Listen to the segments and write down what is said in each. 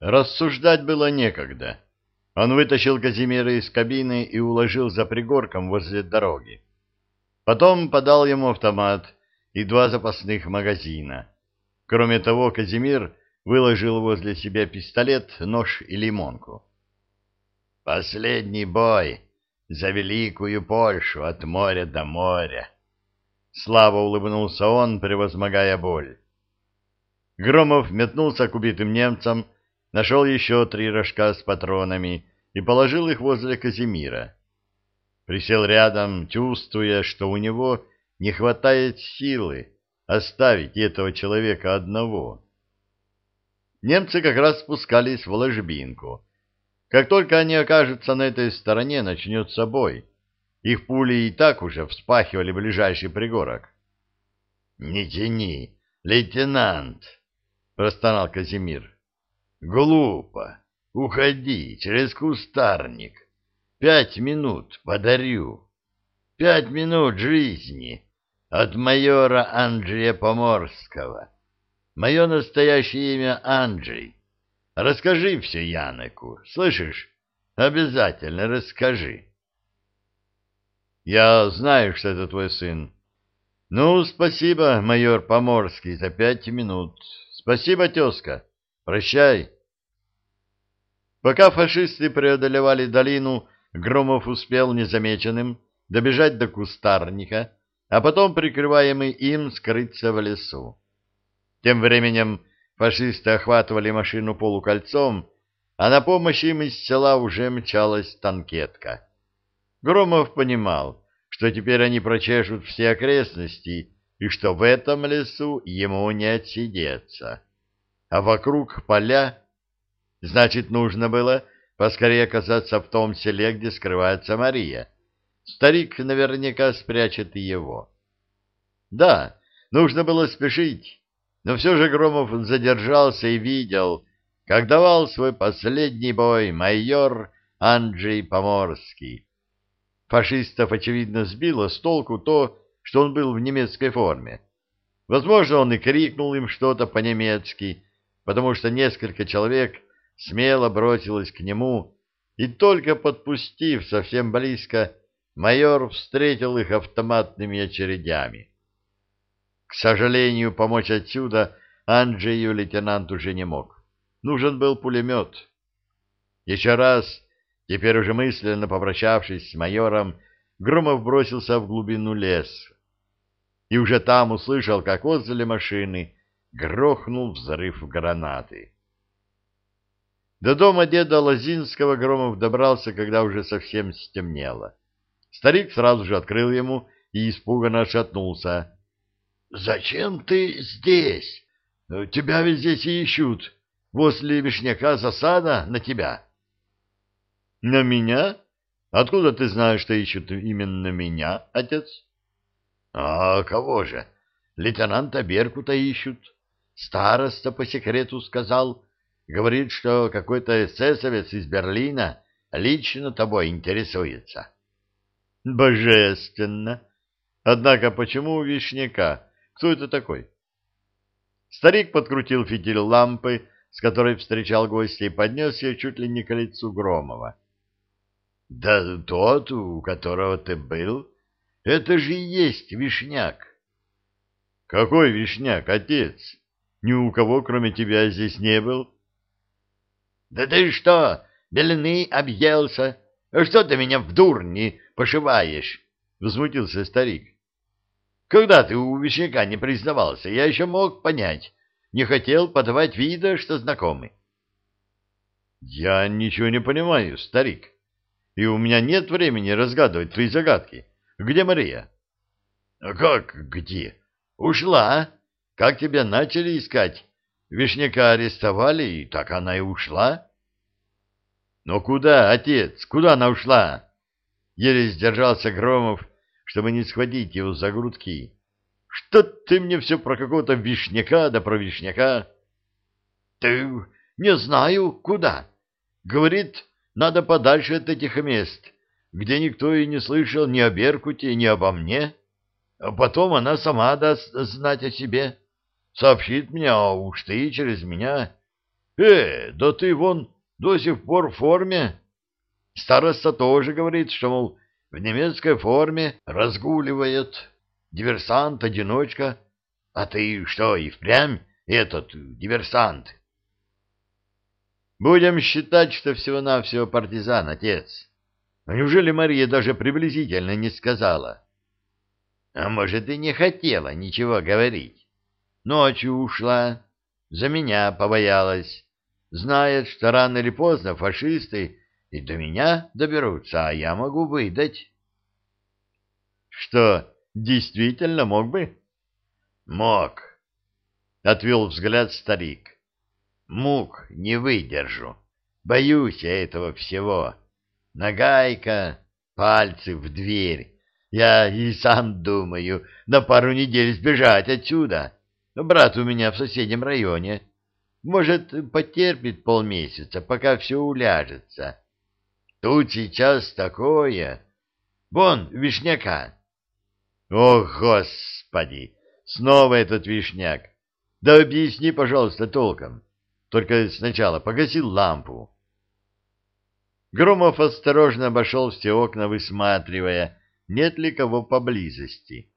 Рассуждать было некогда. Он вытащил Казимира из кабины и уложил за пригорком возле дороги. Потом подал ему автомат и два запасных магазина. Кроме того, Казимир выложил возле себя пистолет, нож и лимонку. «Последний бой за великую Польшу от моря до моря!» Слава улыбнулся он, превозмогая боль. Громов метнулся к убитым немцам, нашел еще три рожка с патронами и положил их возле Казимира. Присел рядом, чувствуя, что у него не хватает силы оставить этого человека одного. Немцы как раз спускались в ложбинку. Как только они окажутся на этой стороне, начнется бой. Их пули и так уже вспахивали ближайший пригорок. — Не тяни, лейтенант! — простонал Казимир. — Глупо. Уходи через кустарник. Пять минут подарю. Пять минут жизни от майора Анджея Поморского. Мое настоящее имя Анджей. Расскажи все Янеку, слышишь? Обязательно расскажи. Я знаю, что это твой сын. Ну, спасибо, майор Поморский, за пять минут. Спасибо, тезка. Прощай. Пока фашисты преодолевали долину, Громов успел незамеченным добежать до кустарника, а потом, прикрываемый им, скрыться в лесу. Тем временем фашисты охватывали машину полукольцом, а на помощь им из села уже мчалась танкетка. Громов понимал, что теперь они прочешут все окрестности и что в этом лесу ему не отсидеться. А вокруг поля, значит, нужно было поскорее оказаться в том селе, где скрывается Мария. Старик наверняка спрячет и его. Да, нужно было спешить, но все же Громов задержался и видел, как давал свой последний бой майор Анджей Поморский. Фашистов, очевидно, сбило с толку то, что он был в немецкой форме. Возможно, он и крикнул им что-то по-немецки, потому что несколько человек смело бросилось к нему, и только подпустив совсем близко, майор встретил их автоматными очередями. К сожалению, помочь отсюда Анджею лейтенант уже не мог. Нужен был пулемет. Еще раз, теперь уже мысленно попрощавшись с майором, Громов бросился в глубину леса. И уже там услышал, как возле машины грохнул взрыв гранаты. До дома деда Лозинского Громов добрался, когда уже совсем стемнело. Старик сразу же открыл ему и испуганно отшатнулся. Зачем ты здесь? Тебя ведь здесь ищут. Возле вишняка засада на тебя. На меня? Откуда ты знаешь, что ищут именно меня, отец? А кого же? Лейтенанта Беркута ищут. Староста по секрету сказал. Говорит, что какой-то эсэсовец из Берлина лично тобой интересуется. Божественно! Однако почему у Вишняка кто это такой? Старик подкрутил фитиль лампы, с которой встречал гостя, и поднес ее чуть ли не к лицу Громова. — Да тот, у которого ты был, это же и есть вишняк. — Какой вишняк, отец? Ни у кого, кроме тебя, здесь не был. — Да ты что, белины объелся? Что ты меня в дурни пошиваешь? — возмутился старик. Когда ты у вещняка не признавался, я еще мог понять. Не хотел подавать вида, что знакомы. Я ничего не понимаю, старик. И у меня нет времени разгадывать твои загадки. Где Мария? Как где? Ушла. Как тебя начали искать? Вишняка арестовали, и так она и ушла. Но куда, отец, куда она ушла? Еле сдержался Громов, чтобы не схватить его за грудки. Что ты мне все про какого-то вишняка да про вишняка? Ты не знаю, куда. Говорит, надо подальше от этих мест, где никто и не слышал ни о Беркуте, ни обо мне. А потом она сама даст знать о себе. Сообщит мне, а уж ты через меня. Э, да ты вон до сих пор в форме. Староста тоже говорит, что, мол, в немецкой форме разгуливает. Диверсант-одиночка. А ты что, и впрямь этот диверсант? Будем считать, что всего-навсего партизан, отец. Но неужели Мария даже приблизительно не сказала? А может, и не хотела ничего говорить. Ночью ушла, за меня побоялась. Знает, что рано или поздно фашисты и до меня доберутся, а я могу выдать. Что, действительно мог бы? Мог, — отвел взгляд старик. Мук не выдержу. Боюсь я этого всего. Нагайка, пальцы в дверь. Я и сам думаю на пару недель сбежать отсюда. Брат у меня в соседнем районе. Может, потерпит полмесяца, пока все уляжется. Тут сейчас такое. Вон, вишняка. О, Господи! Снова этот вишняк. Да объясни, пожалуйста, толком. Только сначала погасил лампу. Громов осторожно обошел все окна, высматривая, нет ли кого поблизости.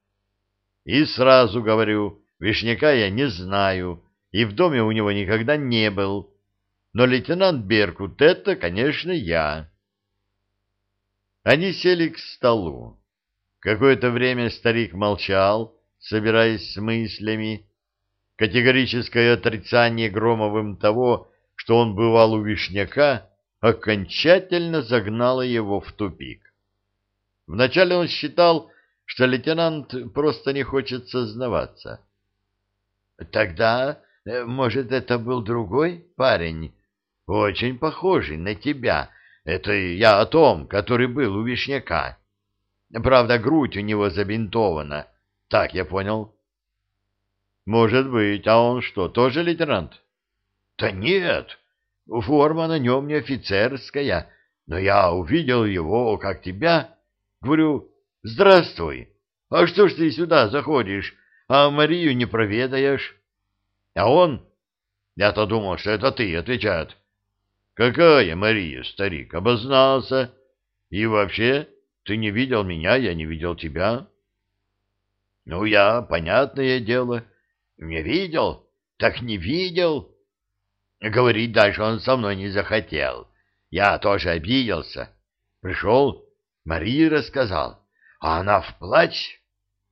И сразу говорю, Вишняка я не знаю, и в доме у него никогда не был. Но лейтенант Беркут — это, конечно, я. Они сели к столу. Какое-то время старик молчал, собираясь с мыслями. Категорическое отрицание Громовым того, что он бывал у Вишняка, окончательно загнало его в тупик. Вначале он считал, что лейтенант просто не хочет сознаваться. «Тогда, э, может, это был другой парень, очень похожий на тебя, это я о том, который был у Вишняка. Правда, грудь у него забинтована. Так я понял. Может быть. А он что, тоже лейтенант? Да нет. Форма на нем не офицерская. Но я увидел его, как тебя. Говорю, здравствуй. А что ж ты сюда заходишь, а Марию не проведаешь? А он... Я-то думал, что это ты, отвечает. Какая Мария, старик, обознался? И вообще, ты не видел меня, я не видел тебя. Ну, я, понятное дело, не видел, так не видел. Говорить дальше он со мной не захотел. Я тоже обиделся. Пришел, Мария рассказал, а она в плач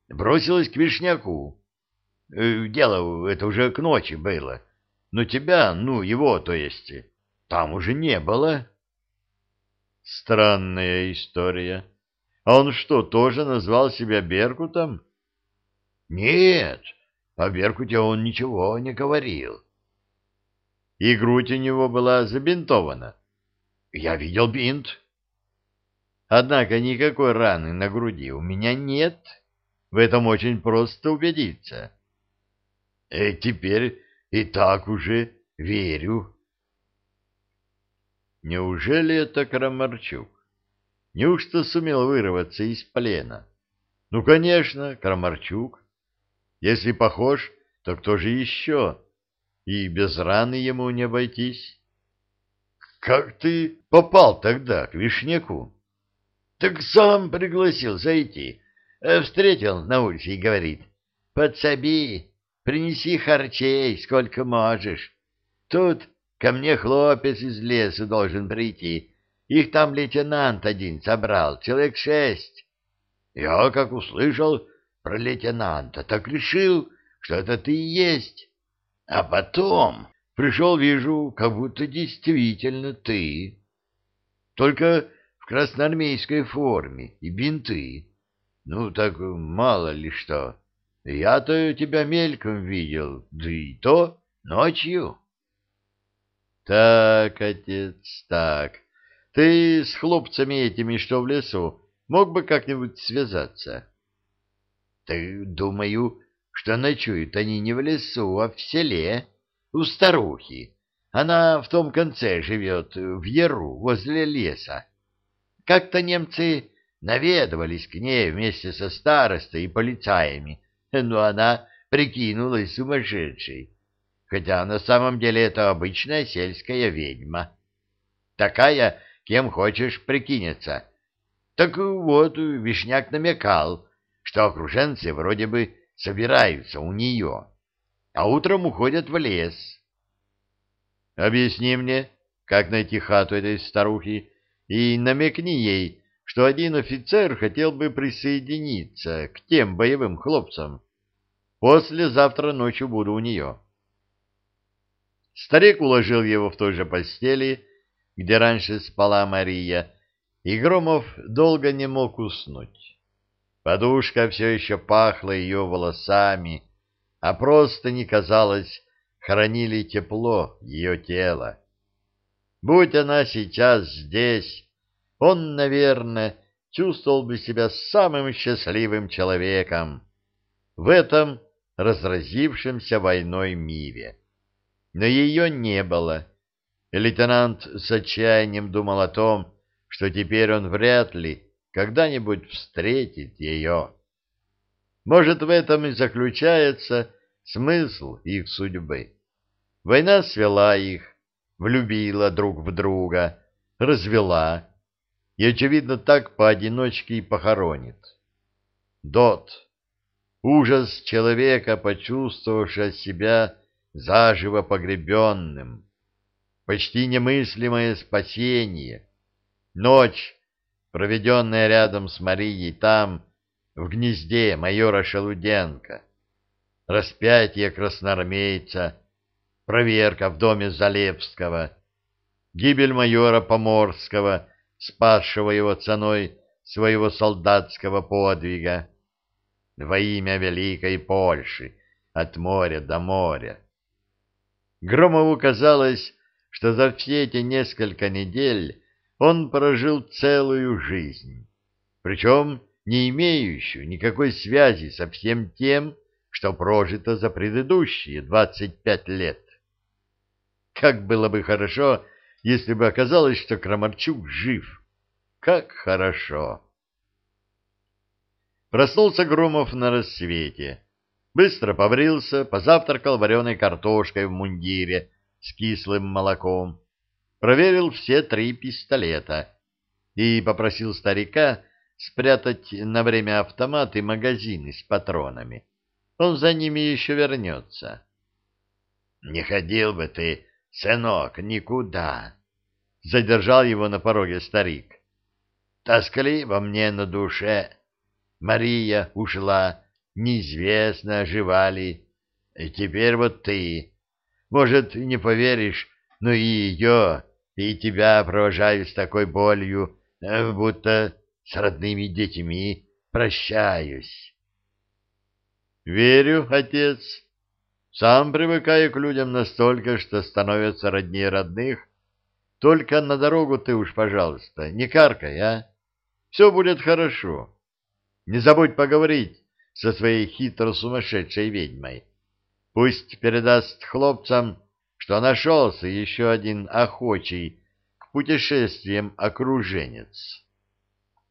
бросилась к Вишняку. Э, дело это уже к ночи было. Но тебя, ну, его, то есть там уже не было. Странная история. А он что, тоже назвал себя Беркутом? Нет, о Беркуте он ничего не говорил. И грудь у него была забинтована. Я видел бинт. Однако никакой раны на груди у меня нет. В этом очень просто убедиться. Э, теперь и так уже верю. Неужели это Крамарчук? Неужто сумел вырваться из плена? Ну, конечно, Крамарчук. Если похож, то кто же еще? И без раны ему не обойтись. Как ты попал тогда к Вишняку? Так сам пригласил зайти. Э, встретил на улице и говорит, подсоби, принеси харчей, сколько можешь. Тут Ко мне хлопец из леса должен прийти. Их там лейтенант один собрал, человек шесть. Я, как услышал про лейтенанта, так решил, что это ты и есть. А потом пришел, вижу, как будто действительно ты. Только в красноармейской форме и бинты. Ну, так мало ли что. Я-то тебя мельком видел, да и то ночью. Так, отец, так. Ты с хлопцами этими, что в лесу, мог бы как-нибудь связаться? Ты, думаю, что ночуют они не в лесу, а в селе, у старухи. Она в том конце живет, в Яру, возле леса. Как-то немцы наведывались к ней вместе со старостой и полицаями, но она прикинулась сумасшедшей хотя на самом деле это обычная сельская ведьма. Такая, кем хочешь прикинется. Так вот, Вишняк намекал, что окруженцы вроде бы собираются у нее, а утром уходят в лес. Объясни мне, как найти хату этой старухи, и намекни ей, что один офицер хотел бы присоединиться к тем боевым хлопцам. Послезавтра ночью буду у нее. Старик уложил его в той же постели, где раньше спала Мария, и Громов долго не мог уснуть. Подушка все еще пахла ее волосами, а просто не казалось, хранили тепло ее тела. Будь она сейчас здесь, он, наверное, чувствовал бы себя самым счастливым человеком в этом разразившемся войной мире. Но ее не было. Лейтенант с отчаянием думал о том, что теперь он вряд ли когда-нибудь встретит ее. Может, в этом и заключается смысл их судьбы. Война свела их, влюбила друг в друга, развела, и, очевидно, так поодиночке и похоронит. Дот. Ужас человека, почувствовавшего себя заживо погребенным. Почти немыслимое спасение. Ночь, проведенная рядом с Марией там, в гнезде майора Шелуденко. Распятие красноармейца, проверка в доме Залепского, гибель майора Поморского, спасшего его ценой своего солдатского подвига, во имя великой Польши, от моря до моря. Громову казалось, что за все эти несколько недель он прожил целую жизнь, причем не имеющую никакой связи со всем тем, что прожито за предыдущие двадцать пять лет. Как было бы хорошо, если бы оказалось, что Крамарчук жив. Как хорошо! Проснулся Громов на рассвете. Быстро побрился, позавтракал вареной картошкой в мундире с кислым молоком, проверил все три пистолета и попросил старика спрятать на время автомат и магазины с патронами. Он за ними еще вернется. — Не ходил бы ты сынок, никуда. Задержал его на пороге старик. Тоскливо мне на душе. Мария ушла, неизвестно, оживали. И теперь вот ты. Может, не поверишь, но и ее, и тебя провожаю с такой болью, э, будто с родными детьми прощаюсь. Верю, отец, сам привыкаю к людям настолько, что становятся роднее родных. Только на дорогу ты уж, пожалуйста, не каркай, а? Все будет хорошо. Не забудь поговорить со своей хитро сумасшедшей ведьмой. Пусть передаст хлопцам, что нашелся еще один охочий к путешествиям окруженец.